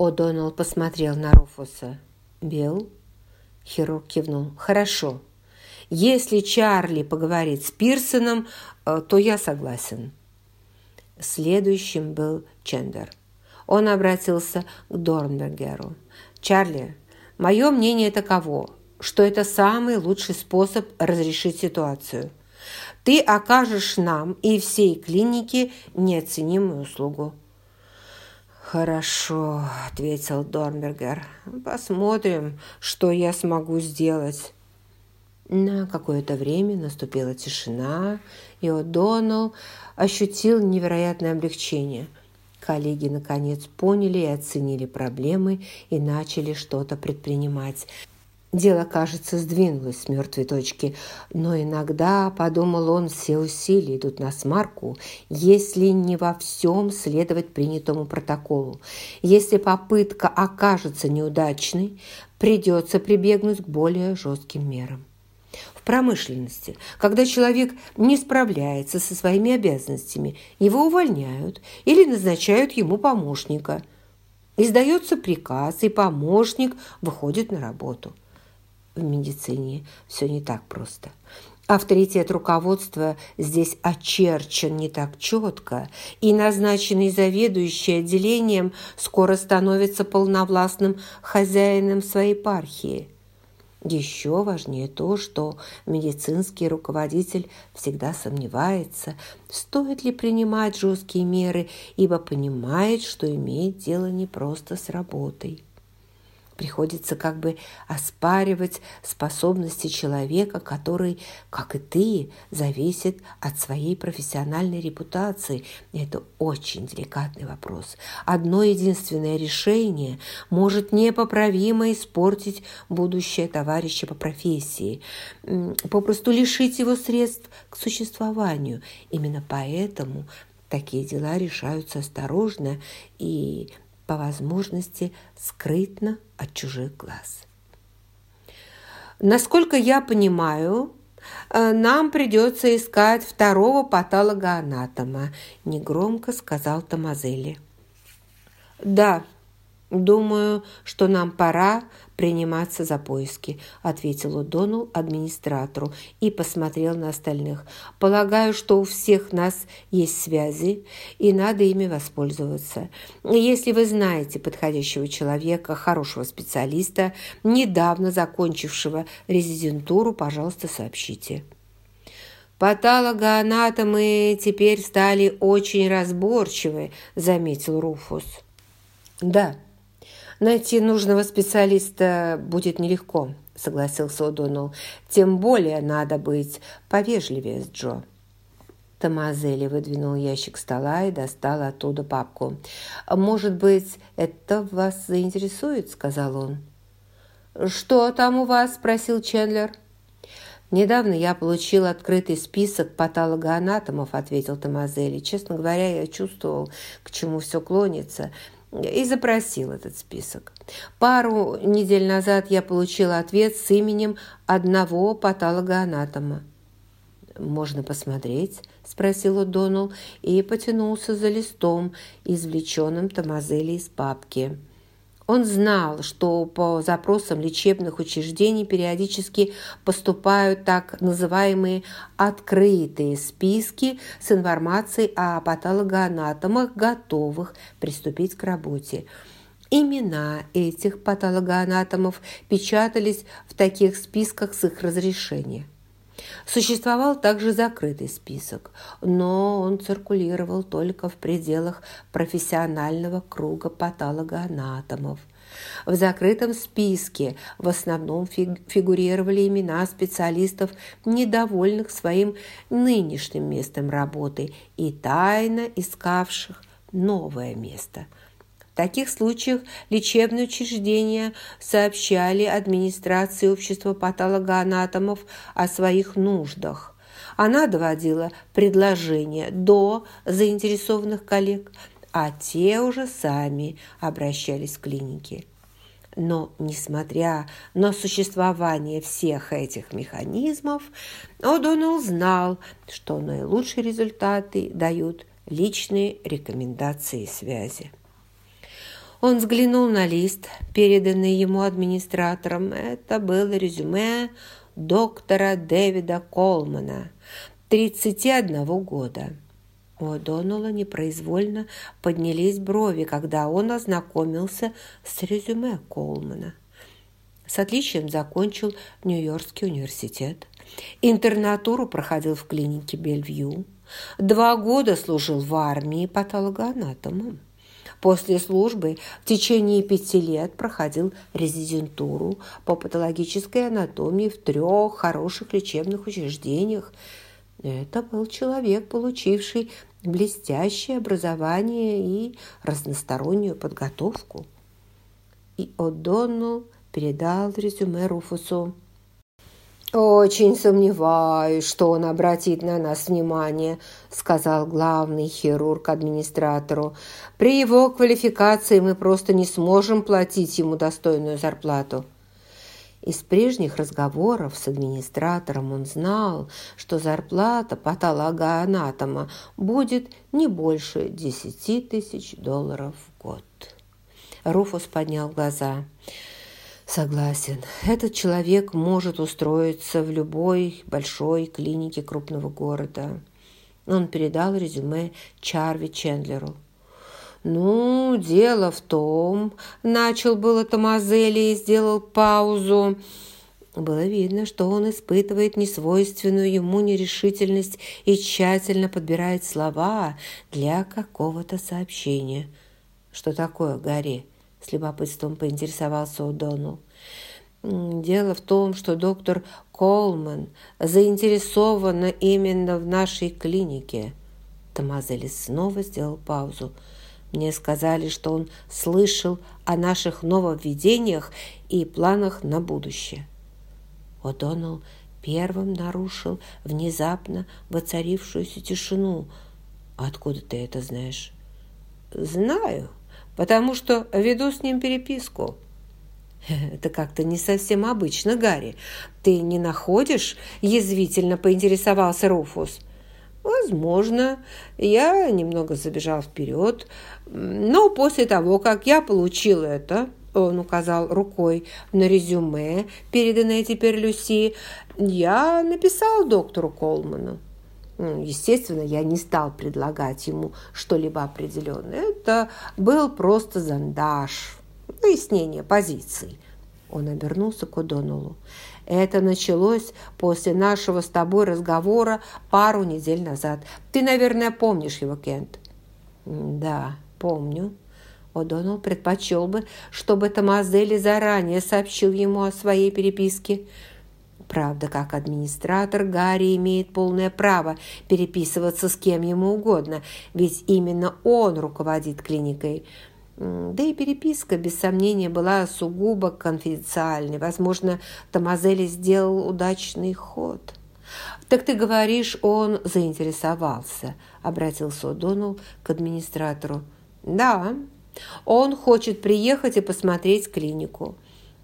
О'Доннелл посмотрел на Руфуса. «Билл?» Хирург кивнул. «Хорошо. Если Чарли поговорит с Пирсоном, э, то я согласен». Следующим был Чендер. Он обратился к Дорнбергеру. «Чарли, мое мнение таково, что это самый лучший способ разрешить ситуацию. Ты окажешь нам и всей клинике неоценимую услугу». «Хорошо», – ответил Дорнбергер. «Посмотрим, что я смогу сделать». На какое-то время наступила тишина, и О'Доннелл ощутил невероятное облегчение. Коллеги, наконец, поняли и оценили проблемы и начали что-то предпринимать. Дело, кажется, сдвинулось с мертвой точки, но иногда, подумал он, все усилия идут на смарку, если не во всем следовать принятому протоколу. Если попытка окажется неудачной, придется прибегнуть к более жестким мерам. В промышленности, когда человек не справляется со своими обязанностями, его увольняют или назначают ему помощника. Издается приказ, и помощник выходит на работу – в медицине все не так просто. Авторитет руководства здесь очерчен не так четко, и назначенный заведующий отделением скоро становится полновластным хозяином своей епархии. Еще важнее то, что медицинский руководитель всегда сомневается, стоит ли принимать жесткие меры, ибо понимает, что имеет дело не просто с работой. Приходится как бы оспаривать способности человека, который, как и ты, зависит от своей профессиональной репутации. Это очень деликатный вопрос. Одно единственное решение может непоправимо испортить будущее товарища по профессии, попросту лишить его средств к существованию. Именно поэтому такие дела решаются осторожно и по возможности скрытно от чужих глаз. Насколько я понимаю, э, нам придется искать второго патологоанатома, негромко сказал Томазели. Да, думаю, что нам пора приниматься за поиски», – ответил Удонул администратору и посмотрел на остальных. «Полагаю, что у всех нас есть связи, и надо ими воспользоваться. Если вы знаете подходящего человека, хорошего специалиста, недавно закончившего резидентуру, пожалуйста, сообщите». «Патологоанатомы теперь стали очень разборчивы», – заметил Руфус. «Да», «Найти нужного специалиста будет нелегко», – согласился О'Доннелл. «Тем более надо быть повежливее с Джо». Томазели выдвинул ящик стола и достал оттуда папку. «Может быть, это вас заинтересует?» – сказал он. «Что там у вас?» – спросил Чендлер. «Недавно я получил открытый список патологоанатомов», – ответил Томазели. «Честно говоря, я чувствовал, к чему все клонится и запросил этот список. Пару недель назад я получила ответ с именем одного патологоанатома. «Можно посмотреть?» – спросил О'Доннелл и потянулся за листом, извлеченным Томазели из папки. Он знал, что по запросам лечебных учреждений периодически поступают так называемые открытые списки с информацией о патологоанатомах, готовых приступить к работе. Имена этих патологоанатомов печатались в таких списках с их разрешения. Существовал также закрытый список, но он циркулировал только в пределах профессионального круга патологоанатомов. В закрытом списке в основном фигурировали имена специалистов, недовольных своим нынешним местом работы и тайно искавших новое место – таких случаях лечебные учреждения сообщали администрации общества патологоанатомов о своих нуждах. Она доводила предложения до заинтересованных коллег, а те уже сами обращались в клиники. Но, несмотря на существование всех этих механизмов, О'Доннелл знал, что наилучшие результаты дают личные рекомендации связи. Он взглянул на лист, переданный ему администратором. Это было резюме доктора Дэвида Колмана, 31 года. У Донула непроизвольно поднялись брови, когда он ознакомился с резюме Колмана. С отличием закончил Нью-Йоркский университет. Интернатуру проходил в клинике Бельвью. Два года служил в армии патологоанатомом. После службы в течение пяти лет проходил резидентуру по патологической анатомии в трех хороших лечебных учреждениях. Это был человек, получивший блестящее образование и разностороннюю подготовку. И О'Доннелл передал резюме Руфусу. «Очень сомневаюсь, что он обратит на нас внимание», сказал главный хирург администратору. «При его квалификации мы просто не сможем платить ему достойную зарплату». Из прежних разговоров с администратором он знал, что зарплата патологоанатома будет не больше 10 тысяч долларов в год. Руфус поднял глаза – Согласен. Этот человек может устроиться в любой большой клинике крупного города. Он передал резюме Чарви Чендлеру. «Ну, дело в том...» – начал было Томазели и сделал паузу. Было видно, что он испытывает несвойственную ему нерешительность и тщательно подбирает слова для какого-то сообщения. «Что такое, Гарри?» – с любопытством поинтересовался О'Доннелл. «Дело в том, что доктор Колман заинтересована именно в нашей клинике». Томазелис снова сделал паузу. «Мне сказали, что он слышал о наших нововведениях и планах на будущее». О'Доннелл первым нарушил внезапно воцарившуюся тишину. «Откуда ты это знаешь?» «Знаю», потому что веду с ним переписку». «Это как-то не совсем обычно, Гарри. Ты не находишь?» – язвительно поинтересовался Руфус. «Возможно. Я немного забежал вперед. Но после того, как я получил это, он указал рукой на резюме, переданное теперь Люси, я написал доктору Колману. Естественно, я не стал предлагать ему что-либо определенное. Это был просто зондаж, выяснение позиций. Он обернулся к О'Доннеллу. Это началось после нашего с тобой разговора пару недель назад. Ты, наверное, помнишь его, Кент? Да, помню. О'Доннелл предпочел бы, чтобы Томазели заранее сообщил ему о своей переписке – Правда, как администратор, Гарри имеет полное право переписываться с кем ему угодно, ведь именно он руководит клиникой. Да и переписка, без сомнения, была сугубо конфиденциальной. Возможно, Томазели сделал удачный ход. «Так ты говоришь, он заинтересовался», – обратился О'Доннелл к администратору. «Да, он хочет приехать и посмотреть клинику».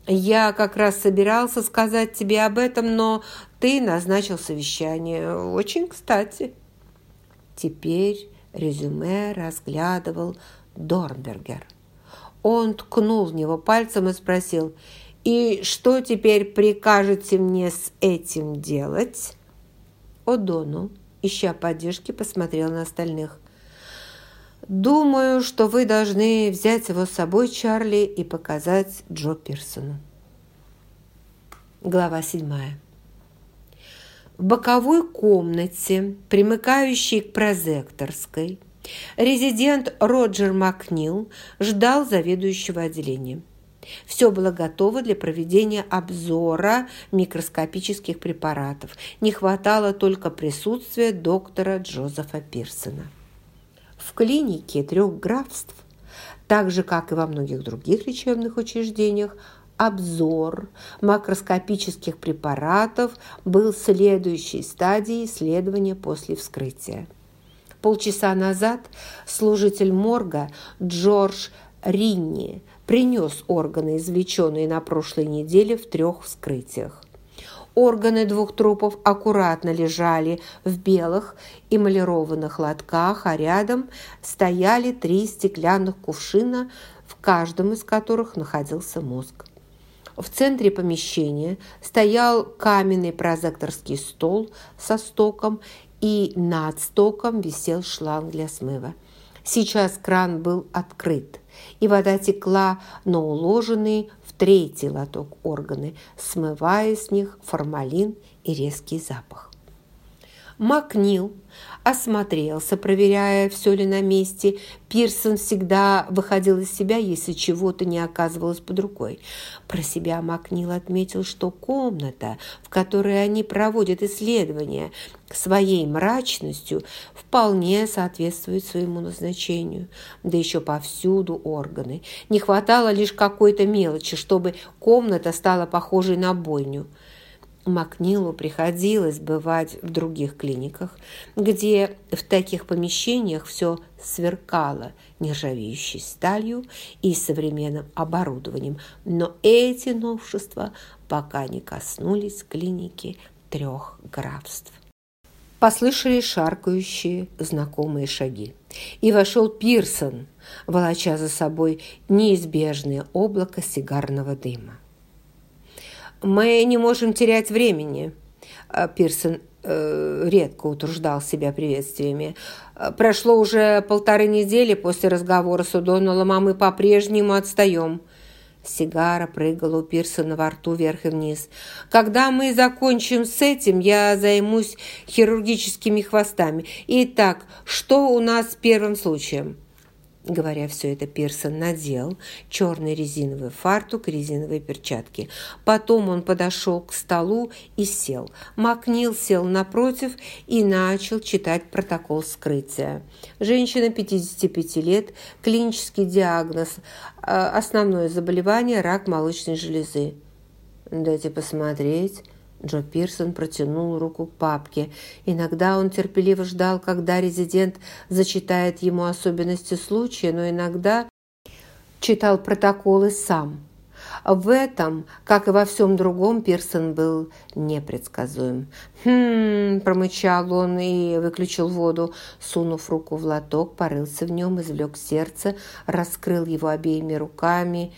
«Я как раз собирался сказать тебе об этом, но ты назначил совещание. Очень кстати». Теперь резюме разглядывал Дорнбергер. Он ткнул в него пальцем и спросил, «И что теперь прикажете мне с этим делать?» О'Доннелл, ища поддержки, посмотрел на остальных. «Думаю, что вы должны взять его с собой, Чарли, и показать Джо Пирсону». Глава седьмая. В боковой комнате, примыкающей к прозекторской, резидент Роджер Макнил ждал заведующего отделением. Все было готово для проведения обзора микроскопических препаратов. Не хватало только присутствия доктора Джозефа Пирсона. В клинике трех графств, так же, как и во многих других лечебных учреждениях, обзор макроскопических препаратов был следующей стадией исследования после вскрытия. Полчаса назад служитель морга Джордж Ринни принес органы, извлеченные на прошлой неделе в трех вскрытиях. Органы двух трупов аккуратно лежали в белых эмалированных лотках, а рядом стояли три стеклянных кувшина, в каждом из которых находился мозг. В центре помещения стоял каменный прозекторский стол со стоком, и над стоком висел шланг для смыва. Сейчас кран был открыт, и вода текла на уложенные в третий лоток органы, смывая с них формалин и резкий запах. Макнил осмотрелся, проверяя, все ли на месте. Пирсон всегда выходил из себя, если чего-то не оказывалось под рукой. Про себя Макнил отметил, что комната, в которой они проводят исследования, своей мрачностью вполне соответствует своему назначению. Да еще повсюду органы. Не хватало лишь какой-то мелочи, чтобы комната стала похожей на бойню. Макнилу приходилось бывать в других клиниках, где в таких помещениях все сверкало нержавеющей сталью и современным оборудованием, но эти новшества пока не коснулись клиники трех графств. Послышались шаркающие знакомые шаги, и вошел Пирсон, волоча за собой неизбежное облако сигарного дыма. «Мы не можем терять времени», а Пирсон э, редко утруждал себя приветствиями. «Прошло уже полторы недели после разговора с Удоналом, а мы по-прежнему отстаем». Сигара прыгала у Пирсона во рту вверх и вниз. «Когда мы закончим с этим, я займусь хирургическими хвостами. Итак, что у нас с первым случаем?» Говоря все это, Пирсон надел черный резиновый фартук и резиновые перчатки. Потом он подошел к столу и сел. Макнил сел напротив и начал читать протокол скрытия. Женщина 55 лет, клинический диагноз, а, основное заболевание – рак молочной железы. «Дайте посмотреть». Джо Пирсон протянул руку к папке. Иногда он терпеливо ждал, когда резидент зачитает ему особенности случая, но иногда читал протоколы сам. В этом, как и во всем другом, Пирсон был непредсказуем. «Хм...» – промычал он и выключил воду. Сунув руку в лоток, порылся в нем, извлек сердце, раскрыл его обеими руками.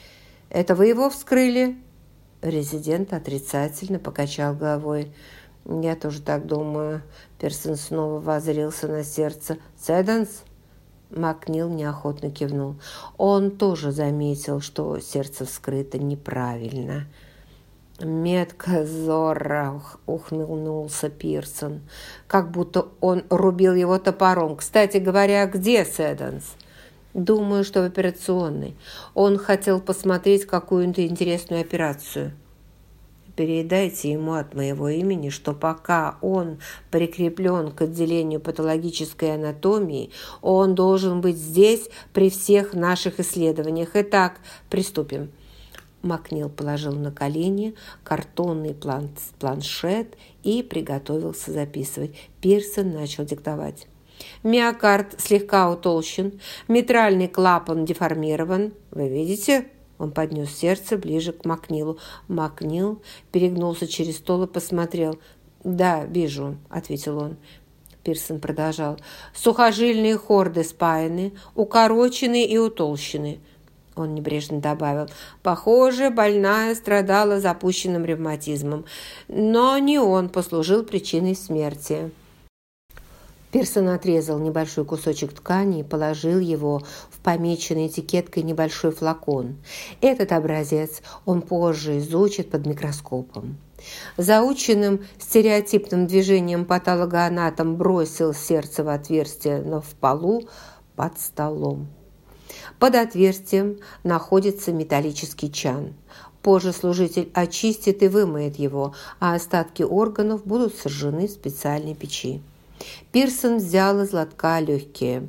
«Это вы его вскрыли?» Резидент отрицательно покачал головой. «Я тоже так думаю». Персон снова возрился на сердце. «Седенс?» Макнил неохотно кивнул. Он тоже заметил, что сердце вскрыто неправильно. «Метко зорро!» – ухмыльнулся Пирсон, как будто он рубил его топором. «Кстати говоря, где Седенс?» Думаю, что в операционной. Он хотел посмотреть какую-то интересную операцию. Передайте ему от моего имени, что пока он прикреплен к отделению патологической анатомии, он должен быть здесь при всех наших исследованиях. Итак, приступим. Макнил положил на колени картонный план планшет и приготовился записывать. Пирсон начал диктовать. Миокард слегка утолщен, митральный клапан деформирован. Вы видите? Он поднес сердце ближе к Макнилу. Макнил перегнулся через стол и посмотрел. «Да, вижу», — ответил он. Пирсон продолжал. «Сухожильные хорды спаяны, укорочены и утолщены». Он небрежно добавил. «Похоже, больная страдала запущенным ревматизмом, но не он послужил причиной смерти». Пирсон отрезал небольшой кусочек ткани и положил его в помеченный этикеткой небольшой флакон. Этот образец он позже изучит под микроскопом. Заученным стереотипным движением патологоанатом бросил сердце в отверстие но в полу под столом. Под отверстием находится металлический чан. Позже служитель очистит и вымоет его, а остатки органов будут сожжены в специальной печи. Пирсон взял из лотка легкие.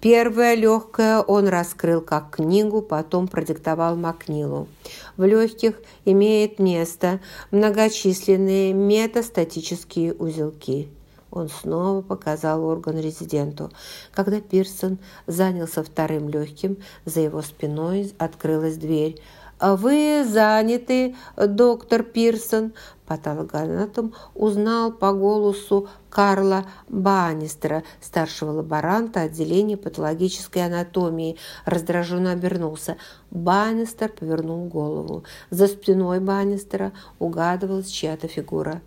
Первое легкое он раскрыл как книгу, потом продиктовал Макнилу. В легких имеет место многочисленные метастатические узелки. Он снова показал орган резиденту. Когда Пирсон занялся вторым легким, за его спиной открылась дверь. «Вы заняты, доктор Пирсон», Патологоанатом узнал по голосу Карла Баннистера, старшего лаборанта отделения патологической анатомии. Раздраженно обернулся. Баннистер повернул голову. За спиной Баннистера угадывалась чья-то фигура.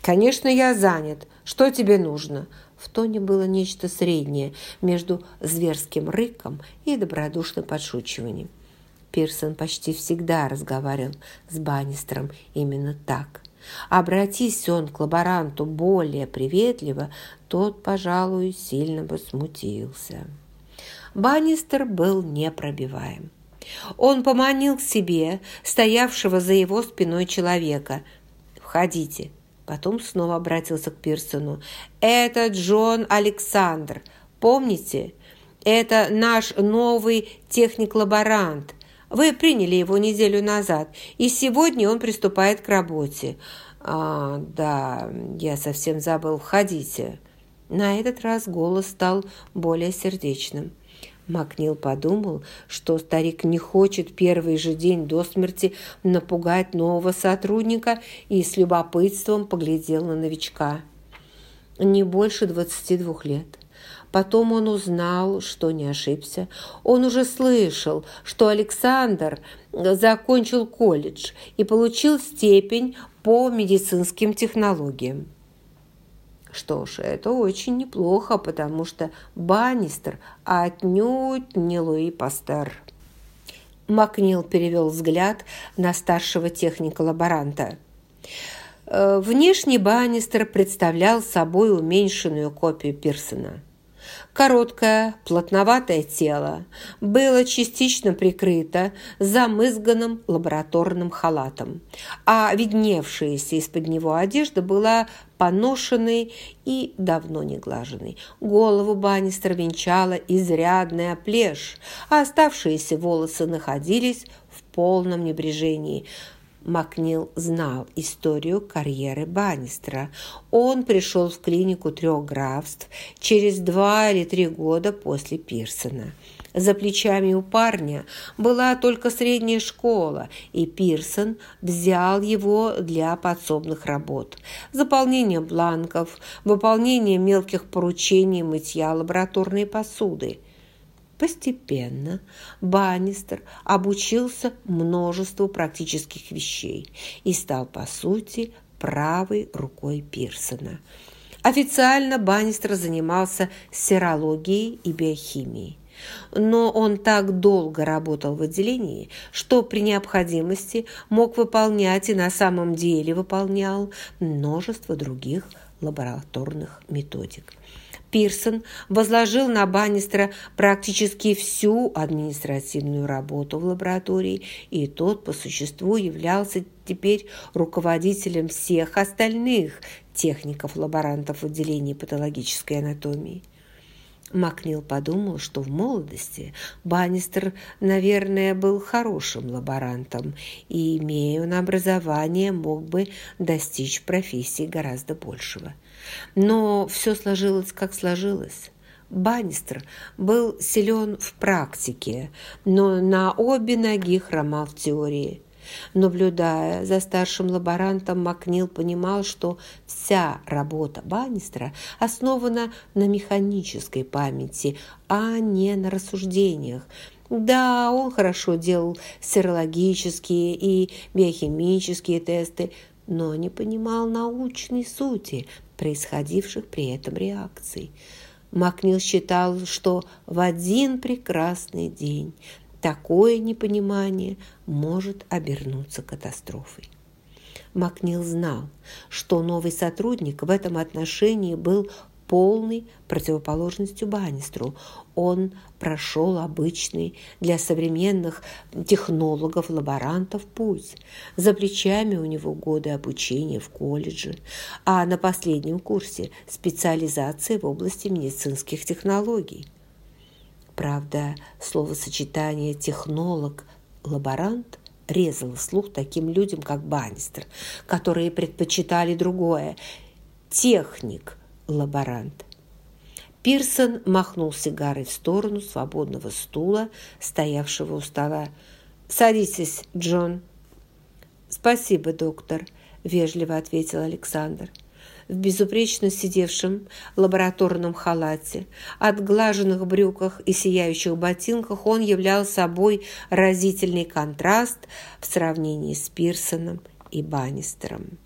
«Конечно, я занят. Что тебе нужно?» В тоне было нечто среднее между зверским рыком и добродушным подшучиванием. Пирсон почти всегда разговаривал с Баннистером именно так – Обратись он к лаборанту более приветливо, тот, пожалуй, сильно бы смутился. Баннистер был непробиваем. Он поманил к себе стоявшего за его спиной человека. «Входите». Потом снова обратился к Пирсону. «Это Джон Александр. Помните? Это наш новый техник-лаборант. Вы приняли его неделю назад, и сегодня он приступает к работе. А, да, я совсем забыл. Входите. На этот раз голос стал более сердечным. Макнил подумал, что старик не хочет первый же день до смерти напугать нового сотрудника и с любопытством поглядел на новичка. Не больше двадцати двух лет. Потом он узнал, что не ошибся. Он уже слышал, что Александр закончил колледж и получил степень по медицинским технологиям. Что ж, это очень неплохо, потому что Баннистер отнюдь не Луи Пастер. Макнил перевел взгляд на старшего техника-лаборанта. Э, внешний Баннистер представлял собой уменьшенную копию Пирсона. Короткое, плотноватое тело было частично прикрыто замызганным лабораторным халатом, а видневшаяся из-под него одежда была поношенной и давно не глаженной. Голову Баннистер венчала изрядная плешь, а оставшиеся волосы находились в полном небрежении – Макнил знал историю карьеры Баннистера. Он пришел в клинику трех графств через два или три года после Пирсона. За плечами у парня была только средняя школа, и Пирсон взял его для подсобных работ. Заполнение бланков, выполнение мелких поручений мытья лабораторной посуды – Постепенно Баннистер обучился множеству практических вещей и стал, по сути, правой рукой Пирсона. Официально Баннистер занимался серологией и биохимией. Но он так долго работал в отделении, что при необходимости мог выполнять и на самом деле выполнял множество других лабораторных методик. Пирсон возложил на Баннистера практически всю административную работу в лаборатории, и тот по существу являлся теперь руководителем всех остальных техников-лаборантов в отделении патологической анатомии. Макнил подумал, что в молодости Баннистер, наверное, был хорошим лаборантом и, имея он образование, мог бы достичь профессии гораздо большего. Но все сложилось, как сложилось. Баннистер был силен в практике, но на обе ноги хромал в теории. Наблюдая за старшим лаборантом, Макнил понимал, что вся работа Баннистера основана на механической памяти, а не на рассуждениях. Да, он хорошо делал серологические и биохимические тесты, но не понимал научной сути происходивших при этом реакций. Макнил считал, что в один прекрасный день такое непонимание может обернуться катастрофой. Макнил знал, что новый сотрудник в этом отношении был полной противоположностью Баннистру. Он прошел обычный для современных технологов-лаборантов путь. За плечами у него годы обучения в колледже, а на последнем курсе специализация в области медицинских технологий. Правда, словосочетание «технолог», «лаборант» резало слух таким людям, как Баннистер, которые предпочитали другое – техник – лаборант. Пирсон махнул сигарой в сторону свободного стула, стоявшего у стола. Садитесь, Джон». «Спасибо, доктор», – вежливо ответил Александр. В безупречно сидевшем лабораторном халате, отглаженных брюках и сияющих ботинках он являл собой разительный контраст в сравнении с Пирсоном и Баннистером.